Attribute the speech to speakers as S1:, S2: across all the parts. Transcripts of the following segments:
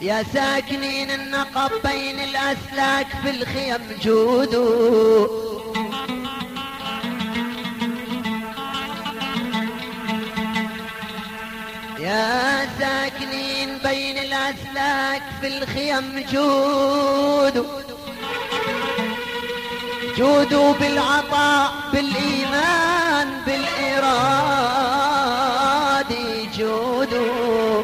S1: يا ساكنين النقب بين الأسلاك في الخيم جودوا يا ساكنين بين الأسلاك في الخيم جودوا جودوا بالعطاء بالإيمان بالإرادة جودوا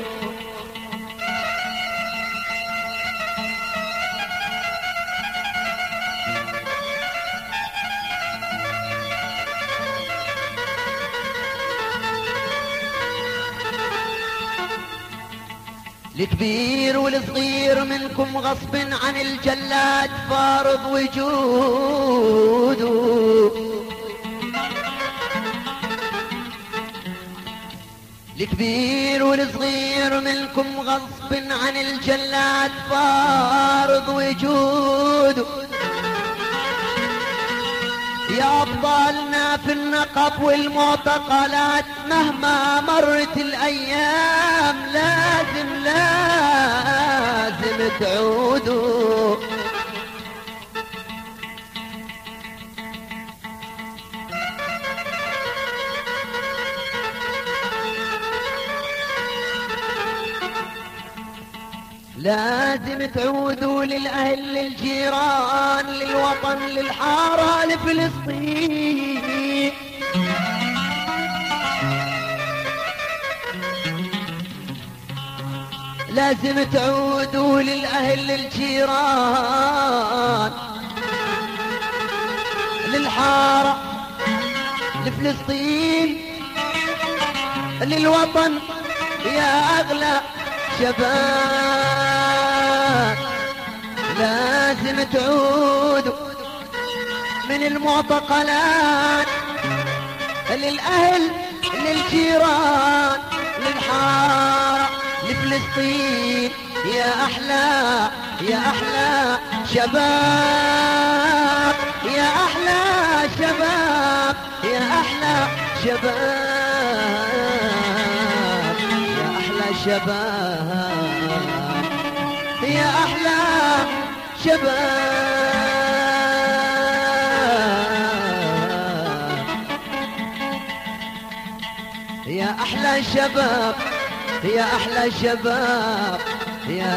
S1: الكبير والصغير منكم غصب عن الجلاد فارض وجوده. الكبير والصغير منكم غصب عن الجلاد فارض وجوده. يا أبطالنا في النقب والمعتقلات مهما مرت الأيام لازم لازم تعودوا. لازم تعودوا للأهل للجيران للوطن للحارة لفلسطين. لازم تعودوا للأهل للجيران للحارة لفلسطين. للوطن يا أغلى شباب لازم تعودوا من المعتقلات للأهل للجيران للحارة لفلسطين. يا أحلى يا أحلى شباب يا أحلى شباب يا أحلى شباب. شباب يا أحلى شباب يا أحلى شباب يا أحلى شباب يا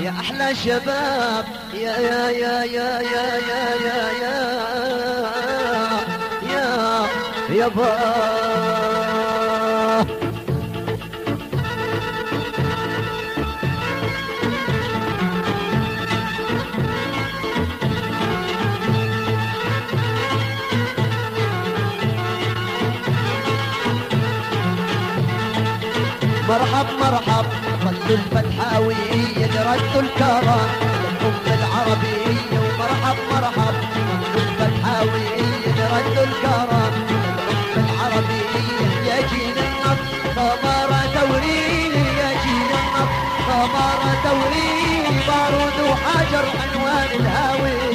S1: يا أحلى شباب يا يا يا يا يا يا يا يا يا يا مرحب مرحب. ردوا الفتحاوية ردوا الكرم الأم العربية ومرحب مرحب. ردوا الفتحاوية ردوا الكرم الأم العربية يا جيل النصر ثمرة ثورين يا جيل النصر ثمرة ثورين بارود وحجر عنوان الهاوي.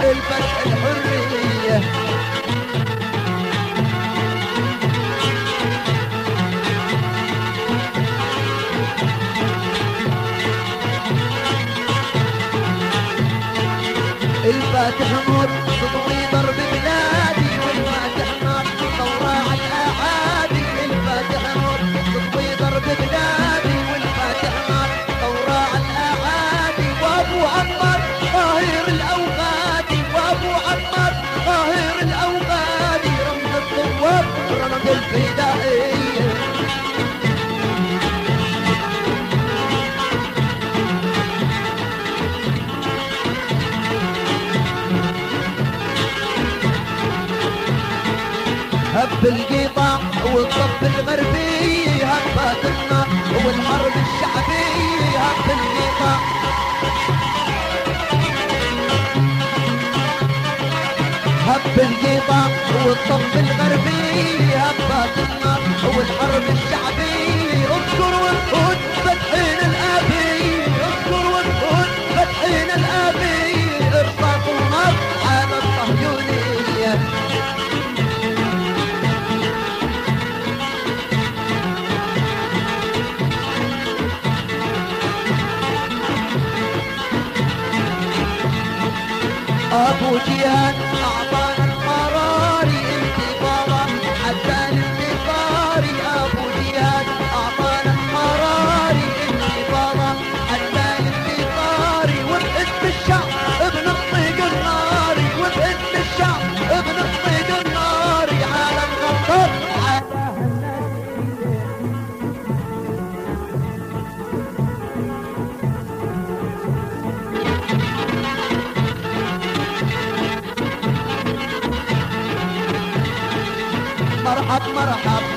S1: الفتح الحرية. الفاتح موت تطوي بالقيطة والطب الغربي هبات النار والحرب الشعبي هب القيطة هب القيطة والطب الغربي هبات النار والحرب الشعبي. 不见。مرحبا